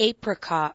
apricot.